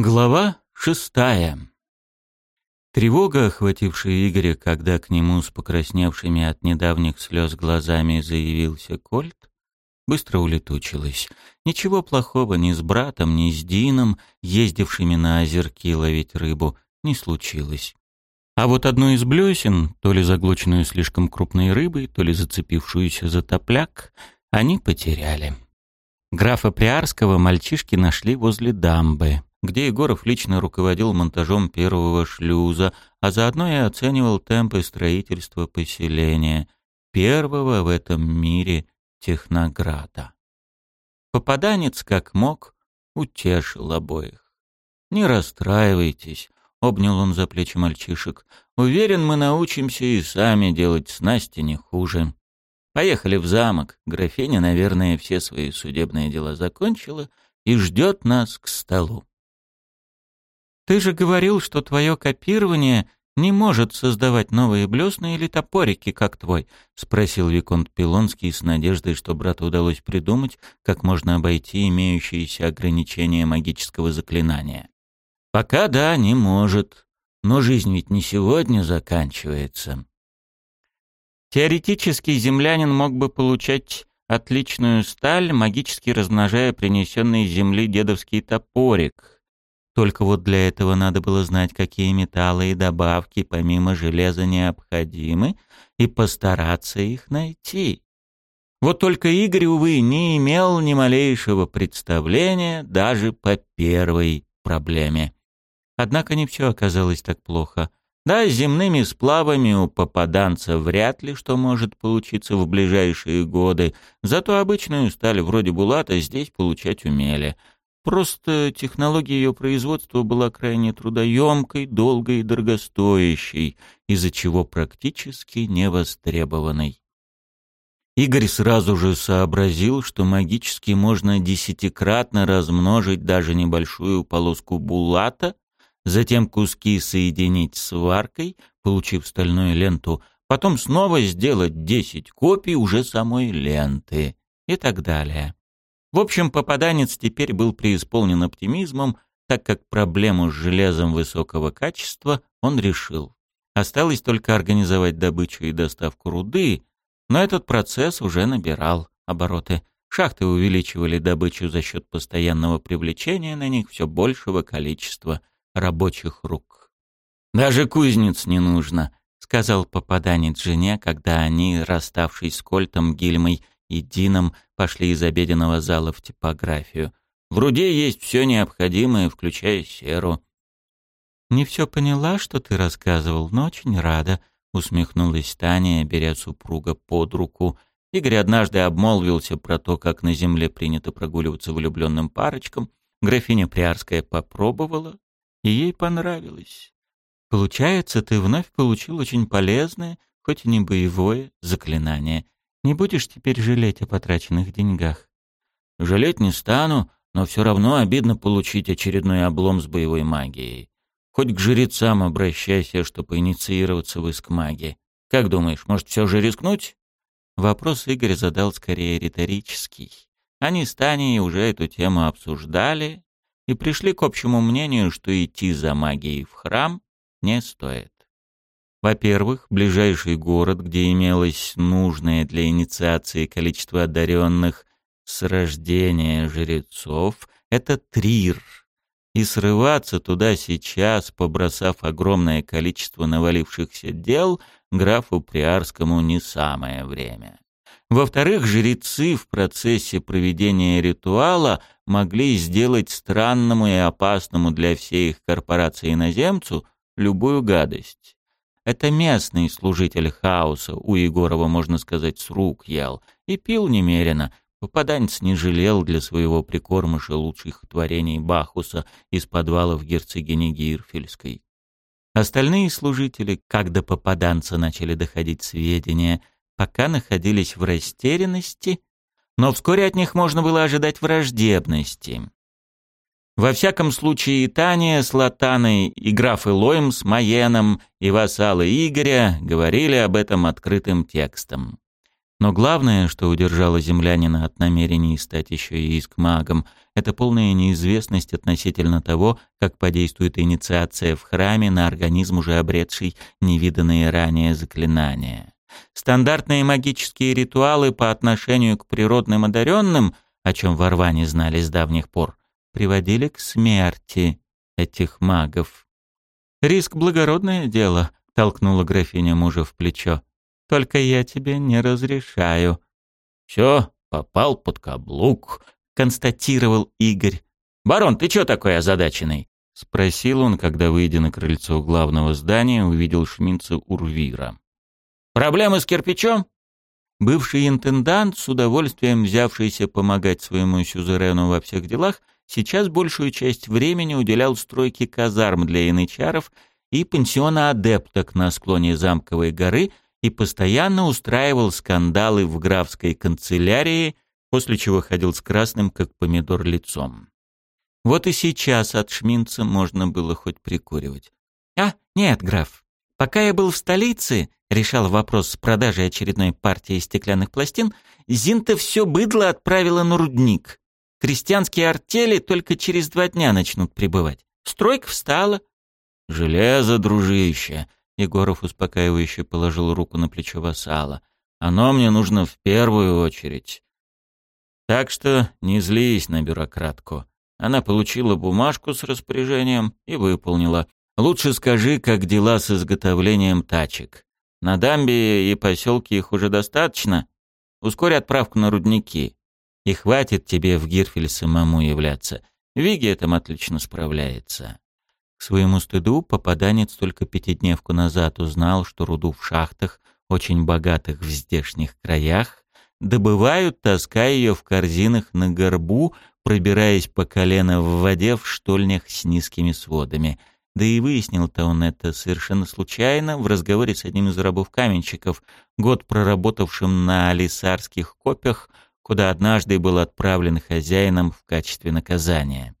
Глава шестая. Тревога, охватившая Игоря, когда к нему с покрасневшими от недавних слез глазами заявился Кольт, быстро улетучилась. Ничего плохого ни с братом, ни с Дином, ездившими на озерки ловить рыбу, не случилось. А вот одну из блесен, то ли заглоченную слишком крупной рыбой, то ли зацепившуюся за топляк, они потеряли. Графа Приарского мальчишки нашли возле дамбы — где Егоров лично руководил монтажом первого шлюза, а заодно и оценивал темпы строительства поселения, первого в этом мире технограда. Попаданец, как мог, утешил обоих. «Не расстраивайтесь», — обнял он за плечи мальчишек. «Уверен, мы научимся и сами делать снасти не хуже. Поехали в замок. Графиня, наверное, все свои судебные дела закончила и ждет нас к столу». Ты же говорил, что твое копирование не может создавать новые блесны или топорики, как твой», — спросил Виконт Пилонский с надеждой, что брату удалось придумать, как можно обойти имеющиеся ограничения магического заклинания. «Пока да, не может. Но жизнь ведь не сегодня заканчивается». Теоретически землянин мог бы получать отличную сталь, магически размножая принесенный с земли дедовский топорик — только вот для этого надо было знать, какие металлы и добавки помимо железа необходимы, и постараться их найти. Вот только Игорь, увы, не имел ни малейшего представления даже по первой проблеме. Однако не все оказалось так плохо. Да, с земными сплавами у попаданца вряд ли что может получиться в ближайшие годы, зато обычную сталь вроде Булата здесь получать умели — Просто технология ее производства была крайне трудоемкой, долгой и дорогостоящей, из-за чего практически невостребованной. Игорь сразу же сообразил, что магически можно десятикратно размножить даже небольшую полоску булата, затем куски соединить сваркой, получив стальную ленту, потом снова сделать 10 копий уже самой ленты и так далее. В общем, попаданец теперь был преисполнен оптимизмом, так как проблему с железом высокого качества он решил. Осталось только организовать добычу и доставку руды, но этот процесс уже набирал обороты. Шахты увеличивали добычу за счет постоянного привлечения на них все большего количества рабочих рук. «Даже кузнец не нужно», — сказал попаданец жене, когда они, расставшись с Кольтом, Гильмой и Дином пошли из обеденного зала в типографию. В Руде есть все необходимое, включая серу. «Не все поняла, что ты рассказывал, но очень рада», — усмехнулась Таня, беря супруга под руку. Игорь однажды обмолвился про то, как на земле принято прогуливаться влюбленным парочкам. Графиня Приарская попробовала, и ей понравилось. «Получается, ты вновь получил очень полезное, хоть и не боевое, заклинание», не будешь теперь жалеть о потраченных деньгах. Жалеть не стану, но все равно обидно получить очередной облом с боевой магией. Хоть к жрецам обращайся, чтобы инициироваться в иск магии. Как думаешь, может, все же рискнуть? Вопрос Игорь задал скорее риторический. Они с Таней уже эту тему обсуждали и пришли к общему мнению, что идти за магией в храм не стоит. Во-первых, ближайший город, где имелось нужное для инициации количество одаренных с рождения жрецов, это Трир. И срываться туда сейчас, побросав огромное количество навалившихся дел, графу Приарскому не самое время. Во-вторых, жрецы в процессе проведения ритуала могли сделать странному и опасному для всей их корпорации иноземцу любую гадость. Это местный служитель хаоса, у Егорова, можно сказать, с рук ел. И пил немерено. Попаданец не жалел для своего прикормыша лучших творений Бахуса из подвалов герцогини Гирфельской. Остальные служители, как до попаданца начали доходить сведения, пока находились в растерянности, но вскоре от них можно было ожидать враждебности. Во всяком случае, Таня с Латаной и граф Илоем с Маеном и вассалы Игоря говорили об этом открытым текстом. Но главное, что удержало землянина от намерений стать еще и искмагом, это полная неизвестность относительно того, как подействует инициация в храме на организм уже обретший невиданные ранее заклинания. Стандартные магические ритуалы по отношению к природным одаренным, о чем в Орване знали с давних пор, приводили к смерти этих магов. «Риск — благородное дело», — толкнула графиня мужа в плечо. «Только я тебе не разрешаю». «Все, попал под каблук», — констатировал Игорь. «Барон, ты чё такой озадаченный?» — спросил он, когда, выйдя на крыльцо главного здания, увидел шминца Урвира. «Проблемы с кирпичом?» Бывший интендант, с удовольствием взявшийся помогать своему сюзерену во всех делах, Сейчас большую часть времени уделял стройке казарм для янычаров и пансиона адепток на склоне Замковой горы и постоянно устраивал скандалы в графской канцелярии, после чего ходил с красным, как помидор, лицом. Вот и сейчас от Шминца можно было хоть прикуривать. «А, нет, граф. Пока я был в столице, — решал вопрос с продажей очередной партии стеклянных пластин, — Зинта все быдло отправила на рудник. Крестьянские артели только через два дня начнут прибывать. Стройка встала. Железо, дружище. Егоров успокаивающе положил руку на плечо вассала. Оно мне нужно в первую очередь. Так что не злись на бюрократку. Она получила бумажку с распоряжением и выполнила. Лучше скажи, как дела с изготовлением тачек. На дамбе и поселке их уже достаточно. Ускорь отправку на рудники и хватит тебе в Гирфеле самому являться. Виги этом отлично справляется». К своему стыду попаданец только пятидневку назад узнал, что руду в шахтах, очень богатых в здешних краях, добывают, таская ее в корзинах на горбу, пробираясь по колено в воде в штольнях с низкими сводами. Да и выяснил-то он это совершенно случайно в разговоре с одним из рабов-каменщиков, год проработавшим на алисарских копях – куда однажды был отправлен хозяином в качестве наказания.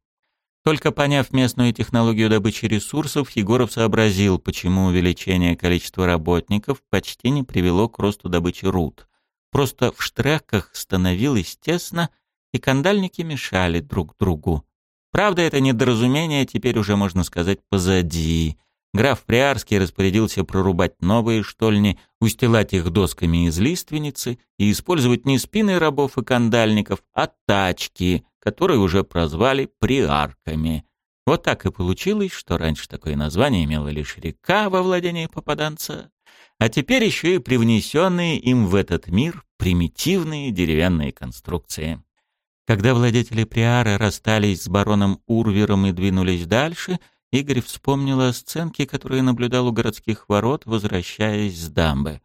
Только поняв местную технологию добычи ресурсов, Егоров сообразил, почему увеличение количества работников почти не привело к росту добычи руд. Просто в штреках становилось тесно, и кандальники мешали друг другу. Правда, это недоразумение теперь уже, можно сказать, позади. Граф Приарский распорядился прорубать новые штольни, устилать их досками из лиственницы и использовать не спины рабов и кандальников, а тачки, которые уже прозвали приарками. Вот так и получилось, что раньше такое название имело лишь река во владении попаданца, а теперь еще и привнесенные им в этот мир примитивные деревянные конструкции. Когда владетели Приара расстались с бароном Урвером и двинулись дальше — Игорь вспомнила сценки, которые наблюдал у городских ворот, возвращаясь с дамбы.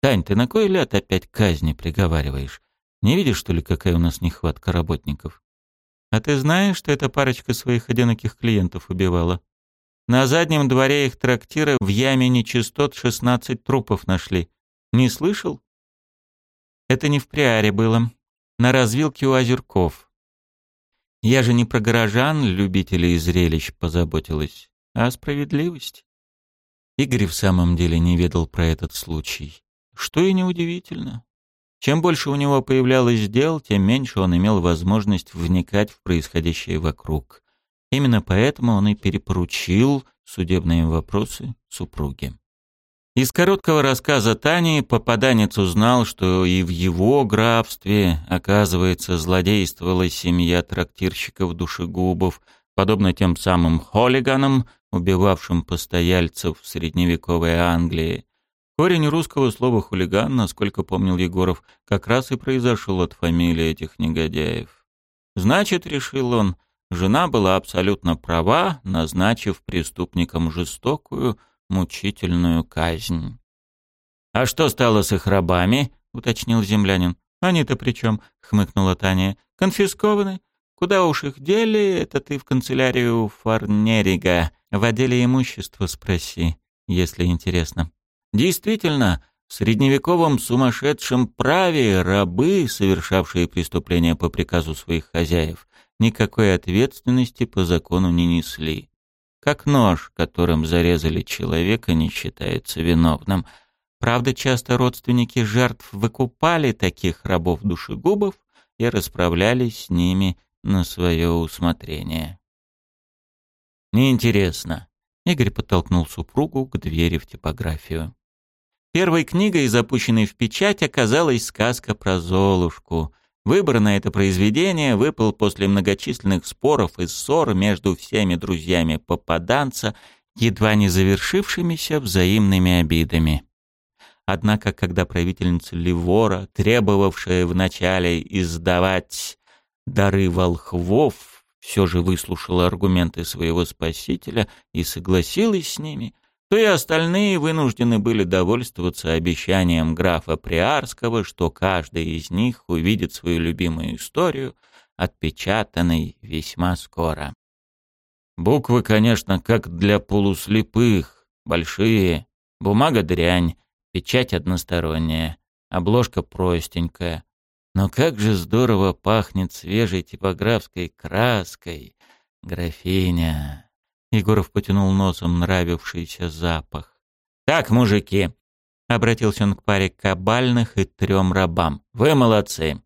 «Тань, ты на кой ляд опять казни приговариваешь? Не видишь, что ли, какая у нас нехватка работников?» «А ты знаешь, что эта парочка своих одиноких клиентов убивала?» На заднем дворе их трактира в яме нечистот 16 трупов нашли. Не слышал? Это не в Приаре было. На развилке у озерков. Я же не про горожан, любителей зрелищ, позаботилась, а о справедливости. Игорь в самом деле не ведал про этот случай. Что и неудивительно. Чем больше у него появлялось дел, тем меньше он имел возможность вникать в происходящее вокруг. Именно поэтому он и перепоручил судебные вопросы супруге. Из короткого рассказа Тани попаданец узнал, что и в его графстве, оказывается, злодействовала семья трактирщиков-душегубов, подобно тем самым хулиганам, убивавшим постояльцев в средневековой Англии. Корень русского слова «хулиган», насколько помнил Егоров, как раз и произошел от фамилии этих негодяев. Значит, решил он, жена была абсолютно права, назначив преступникам жестокую, мучительную казнь. «А что стало с их рабами?» — уточнил землянин. «Они-то при чем?» — хмыкнула Таня. «Конфискованы. Куда уж их дели, это ты в канцелярию Фарнерига. В отделе имущества спроси, если интересно». «Действительно, в средневековом сумасшедшем праве рабы, совершавшие преступления по приказу своих хозяев, никакой ответственности по закону не несли как нож, которым зарезали человека, не считается виновным. Правда, часто родственники жертв выкупали таких рабов-душегубов и расправлялись с ними на свое усмотрение. «Неинтересно», — Игорь подтолкнул супругу к двери в типографию. Первой книгой, запущенной в печать, оказалась сказка про Золушку. Выбранное это произведение выпал после многочисленных споров и ссор между всеми друзьями попаданца, едва не завершившимися взаимными обидами. Однако, когда правительница Левора, требовавшая вначале издавать дары волхвов, все же выслушала аргументы своего спасителя и согласилась с ними — то и остальные вынуждены были довольствоваться обещанием графа Приарского, что каждый из них увидит свою любимую историю, отпечатанной весьма скоро. Буквы, конечно, как для полуслепых, большие, бумага дрянь, печать односторонняя, обложка простенькая. Но как же здорово пахнет свежей типографской краской, графиня. Егоров потянул носом, нравившийся запах. «Так, мужики!» — обратился он к паре кабальных и трем рабам. «Вы молодцы!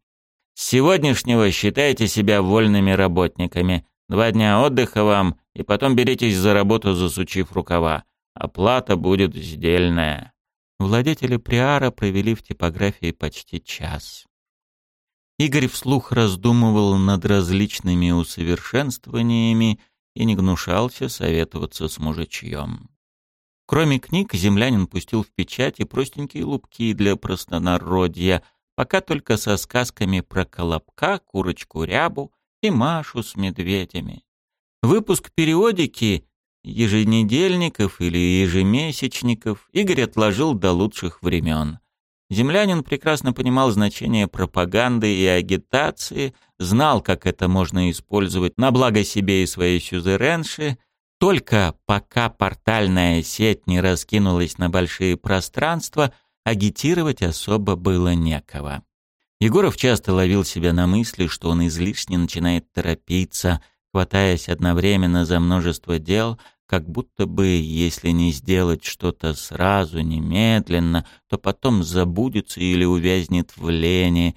С сегодняшнего считайте себя вольными работниками. Два дня отдыха вам, и потом беритесь за работу, засучив рукава. Оплата будет сдельная». Владетели Приара провели в типографии почти час. Игорь вслух раздумывал над различными усовершенствованиями, и не гнушался советоваться с мужичьем. Кроме книг, землянин пустил в печать и простенькие лупки для простонародья, пока только со сказками про колобка, курочку-рябу и Машу с медведями. Выпуск периодики еженедельников или ежемесячников Игорь отложил до лучших времен. Землянин прекрасно понимал значение пропаганды и агитации, знал, как это можно использовать на благо себе и своей сюзеренши, только пока портальная сеть не раскинулась на большие пространства, агитировать особо было некого. Егоров часто ловил себя на мысли, что он излишне начинает торопиться, хватаясь одновременно за множество дел, как будто бы, если не сделать что-то сразу, немедленно, то потом забудется или увязнет в лени.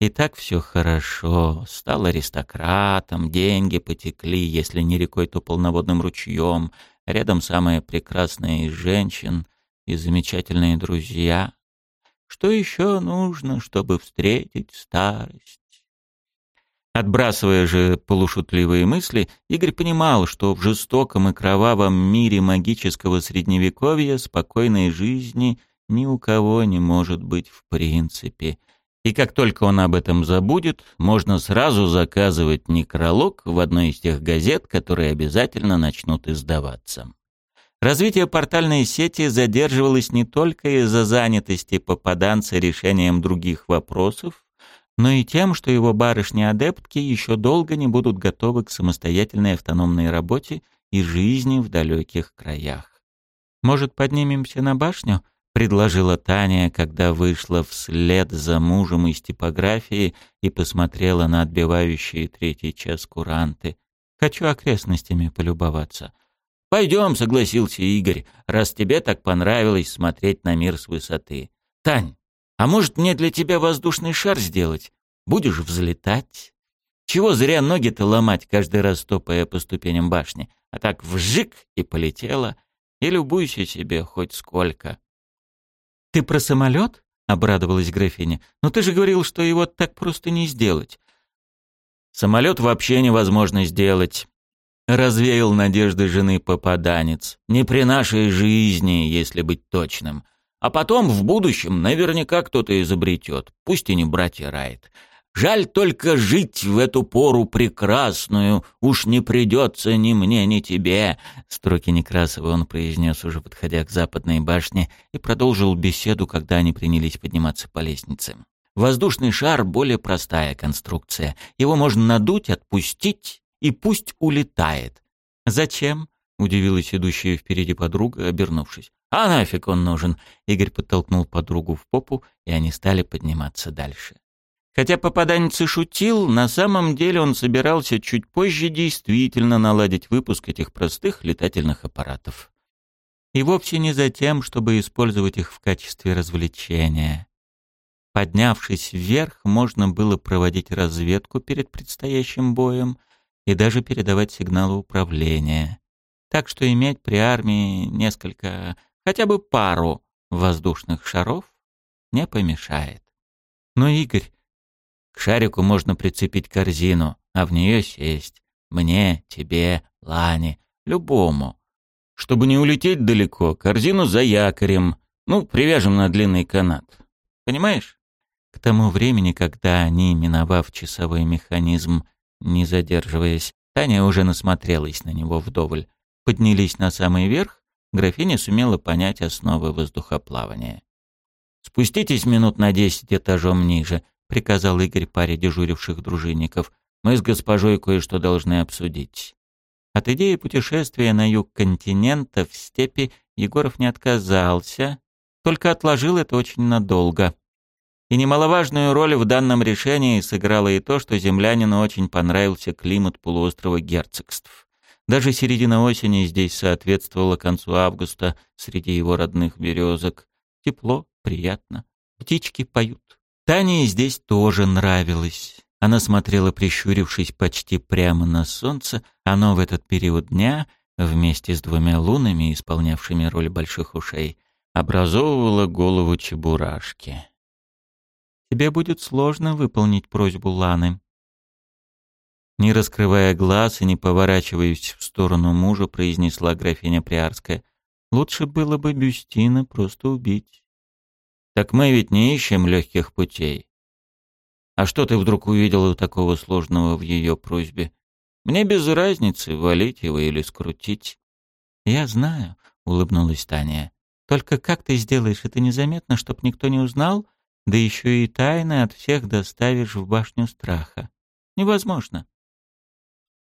И так все хорошо. Стал аристократом, деньги потекли, если не рекой, то полноводным ручьем. Рядом самые прекрасные из женщин и замечательные друзья. Что еще нужно, чтобы встретить старость? Отбрасывая же полушутливые мысли, Игорь понимал, что в жестоком и кровавом мире магического средневековья спокойной жизни ни у кого не может быть в принципе. И как только он об этом забудет, можно сразу заказывать некролог в одной из тех газет, которые обязательно начнут издаваться. Развитие портальной сети задерживалось не только из-за занятости попаданца решением других вопросов, но и тем, что его барышни-адептки еще долго не будут готовы к самостоятельной автономной работе и жизни в далеких краях. «Может, поднимемся на башню?» — предложила Таня, когда вышла вслед за мужем из типографии и посмотрела на отбивающие третий час куранты. «Хочу окрестностями полюбоваться». «Пойдем», — согласился Игорь, — «раз тебе так понравилось смотреть на мир с высоты». «Тань, а может, мне для тебя воздушный шар сделать? Будешь взлетать? Чего зря ноги-то ломать, каждый раз стопая по ступеням башни? А так вжик и полетела. И любуйся себе хоть сколько. «Ты про самолет?» — обрадовалась графиня. «Но ты же говорил, что его так просто не сделать». «Самолет вообще невозможно сделать», — развеял надежды жены попаданец. «Не при нашей жизни, если быть точным». А потом, в будущем, наверняка кто-то изобретет, пусть и не братья Райт. Жаль только жить в эту пору прекрасную, уж не придется ни мне, ни тебе», — строки Некрасова он произнес, уже подходя к западной башне, и продолжил беседу, когда они принялись подниматься по лестнице. Воздушный шар — более простая конструкция. Его можно надуть, отпустить, и пусть улетает. «Зачем?» — удивилась идущая впереди подруга, обернувшись. «А нафиг он нужен!» Игорь подтолкнул подругу в попу, и они стали подниматься дальше. Хотя попаданец и шутил, на самом деле он собирался чуть позже действительно наладить выпуск этих простых летательных аппаратов. И вовсе не за тем, чтобы использовать их в качестве развлечения. Поднявшись вверх, можно было проводить разведку перед предстоящим боем и даже передавать сигналы управления. Так что иметь при армии несколько хотя бы пару воздушных шаров не помешает. Но, Игорь, к шарику можно прицепить корзину, а в нее сесть. Мне, тебе, Лане, любому. Чтобы не улететь далеко, корзину за якорем, ну, привяжем на длинный канат. Понимаешь? К тому времени, когда они, миновав часовой механизм, не задерживаясь, Таня уже насмотрелась на него вдоволь, поднялись на самый верх графиня сумела понять основы воздухоплавания. «Спуститесь минут на десять этажом ниже», — приказал Игорь паре дежуривших дружинников. «Мы с госпожой кое-что должны обсудить». От идеи путешествия на юг континента в степи Егоров не отказался, только отложил это очень надолго. И немаловажную роль в данном решении сыграло и то, что землянину очень понравился климат полуострова Герцогств. Даже середина осени здесь соответствовала концу августа среди его родных березок. Тепло, приятно. Птички поют. Тане здесь тоже нравилось. Она смотрела, прищурившись почти прямо на солнце. Оно в этот период дня, вместе с двумя лунами, исполнявшими роль больших ушей, образовывало голову чебурашки. «Тебе будет сложно выполнить просьбу Ланы», не раскрывая глаз и не поворачиваясь в сторону мужа, произнесла графиня Приарская. «Лучше было бы Бюстина просто убить». «Так мы ведь не ищем легких путей». «А что ты вдруг увидела такого сложного в ее просьбе? Мне без разницы, валить его или скрутить». «Я знаю», — улыбнулась Таня. «Только как ты сделаешь это незаметно, чтоб никто не узнал, да еще и тайно от всех доставишь в башню страха? Невозможно».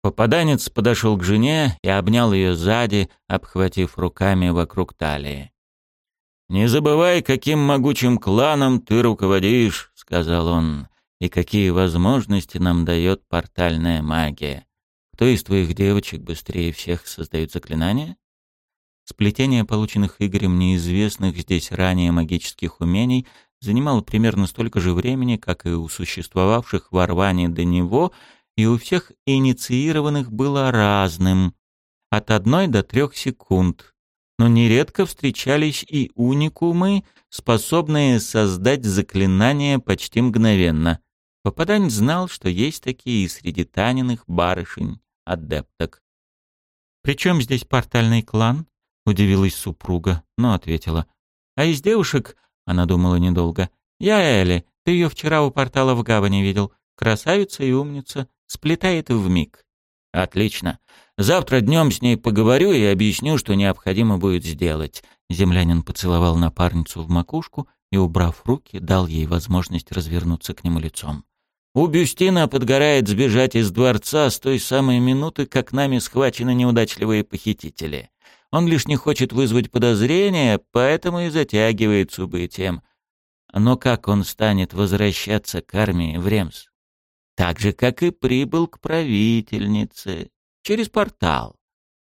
Попаданец подошел к жене и обнял ее сзади, обхватив руками вокруг талии. «Не забывай, каким могучим кланом ты руководишь», — сказал он, «и какие возможности нам дает портальная магия. Кто из твоих девочек быстрее всех создает заклинания?» Сплетение полученных Игорем неизвестных здесь ранее магических умений занимало примерно столько же времени, как и у существовавших в Орване до него — и у всех инициированных было разным, от одной до трех секунд. Но нередко встречались и уникумы, способные создать заклинание почти мгновенно. Попадань знал, что есть такие и среди таниных барышень, адепток. «Причем здесь портальный клан?» — удивилась супруга, но ответила. «А из девушек...» — она думала недолго. «Я Элли, ты ее вчера у портала в гавани видел. Красавица и умница сплетает в миг. Отлично. Завтра днем с ней поговорю и объясню, что необходимо будет сделать. Землянин поцеловал напарницу в макушку и, убрав руки, дал ей возможность развернуться к нему лицом. У Бюстина подгорает сбежать из дворца с той самой минуты, как нами схвачены неудачливые похитители. Он лишь не хочет вызвать подозрения, поэтому и затягивает с убытием. Но как он станет возвращаться к армии в Ремс? так же, как и прибыл к правительнице, через портал.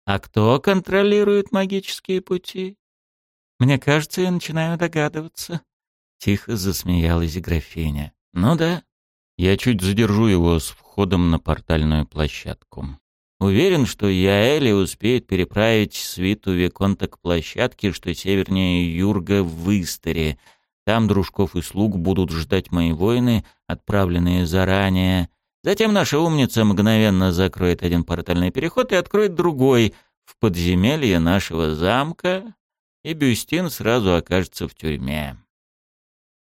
А кто контролирует магические пути? Мне кажется, я начинаю догадываться. Тихо засмеялась графиня. Ну да. Я чуть задержу его с входом на портальную площадку. Уверен, что Яэли успеет переправить свиту Виконта к площадке, что севернее Юрга в Истере — там дружков и слуг будут ждать мои воины, отправленные заранее. Затем наша умница мгновенно закроет один портальный переход и откроет другой в подземелье нашего замка, и Бюстин сразу окажется в тюрьме.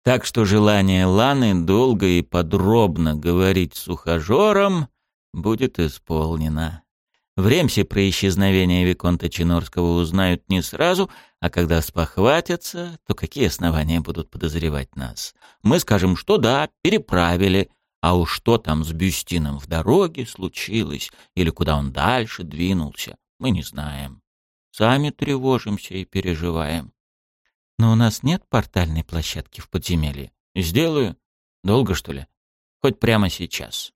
Так что желание Ланы долго и подробно говорить с ухажером будет исполнено. Времсе про исчезновение Виконта Чинорского узнают не сразу, а когда спохватятся, то какие основания будут подозревать нас? Мы скажем, что да, переправили, а уж что там с Бюстином в дороге случилось или куда он дальше двинулся, мы не знаем. Сами тревожимся и переживаем. Но у нас нет портальной площадки в подземелье. Сделаю. Долго, что ли? Хоть прямо сейчас.